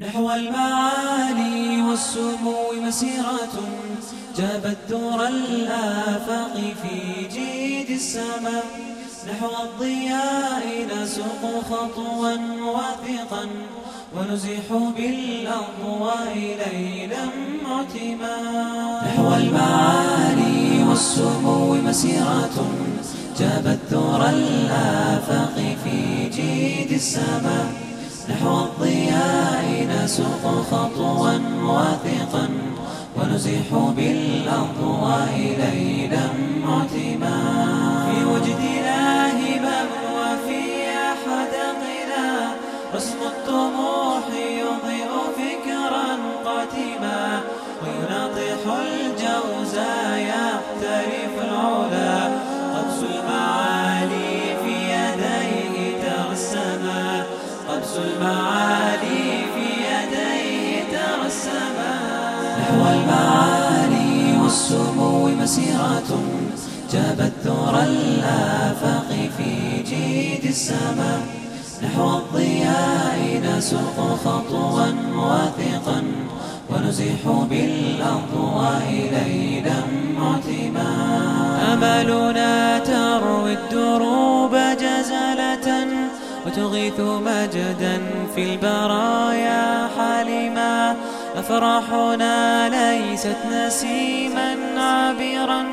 نحو المعالي والسمو مسيرة جابت دور الآفاق في جيد السماء نحو الضياء نسوق خطوا واثقا ونزيح بالأضواء ليلا معتما. نحو المعالي والسمو مسيرة جابت دور الآفاق في جيد السماء نحو الضياء نسوق خطوا واثقا ونزيح بالأضواء ليلا معتما في وجدنا هباب وفي حدقنا رسم الطموح يضيء فكرا قاتما. ويناطح الجوزا يحترف نحو المعالي والسمو مسيرة جابت ثور الآفاق في جيد السماء نحو الضياء نسوق خطوا واثقا ونزيح بالأضواء ليلا معتما أملنا تروي الدروب جزلة وتغيث مجدا في البرايا حالما أفراحنا ليست نسيما عابرا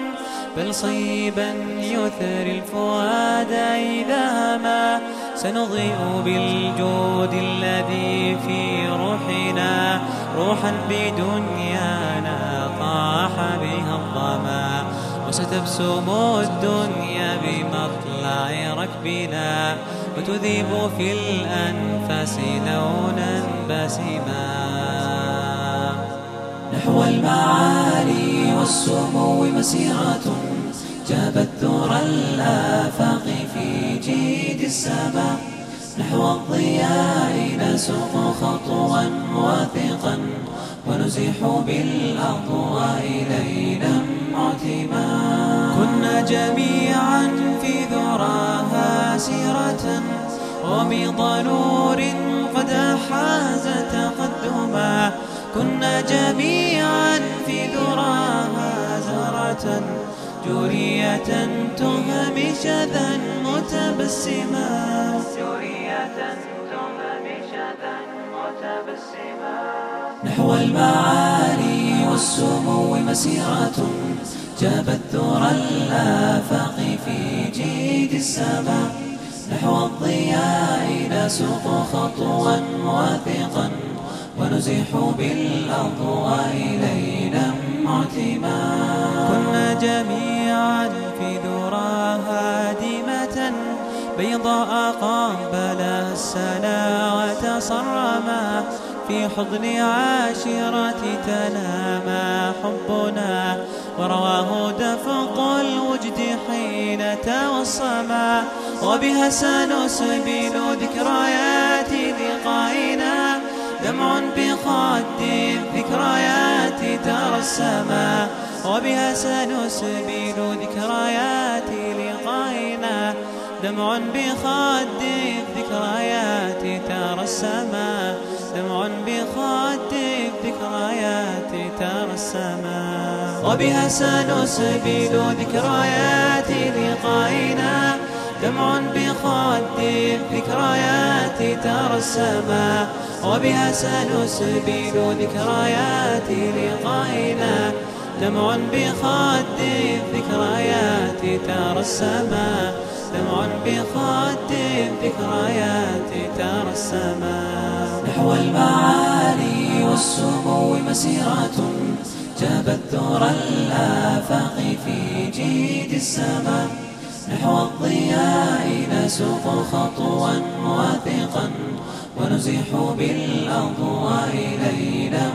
بل صيبا يثري الفؤاد إذا ما سنضيء بالجود الذي في روحنا روحا بدنيانا طاح بها الظما وستبسم الدنيا بمطلع ركبنا وتذيب في الأنفاس لونا بسما نحو المعالي والسمو مسيرة. جابت ثور الآفاق في جيد السماء نحو الضياء نسوق خطوا واثقا. ونزيح بالأضواء ليلا معتما. كنا جميعا في ذراها سيرة. وبيض نور قد حاز تقدما كنا جميعا في ذراها زهرة جورية تهمي شذا متبسما جورية متبسما نحو المعالي والسمو مسيرة جابت ثور الآفاق في جيد السماء نحو الضياء نسوق خطوا واثقا ونزيح بالأضواء ليلا معتما. كنا جميعا في ذرى هادمة بيضاء قابلها السنا وتصرما في حضن عاشرة تنامى حبنا ورواه دفق الوجد حين توصما. وبها سنسبل ذكريات لقائنا. دمع بخد الذكريات ترسما وبها سنسبل ذكريات لقائنا دمع بخد الذكريات ترسما دمع بخد الذكريات ترسما وبها سنسبل ذكريات لقائنا دمع بخد الذكريات ترسما وبها سنسبل ذكريات لقائنا. دمع بخد الذكريات ترسما دمع بخد الذكريات ترسما نحو المعالي والسمو مسيرة جابت ثور الآفاق في جيد السماء. نحو الضياء نسوق خطوا واثقا ونزيح بالأضواء ليلا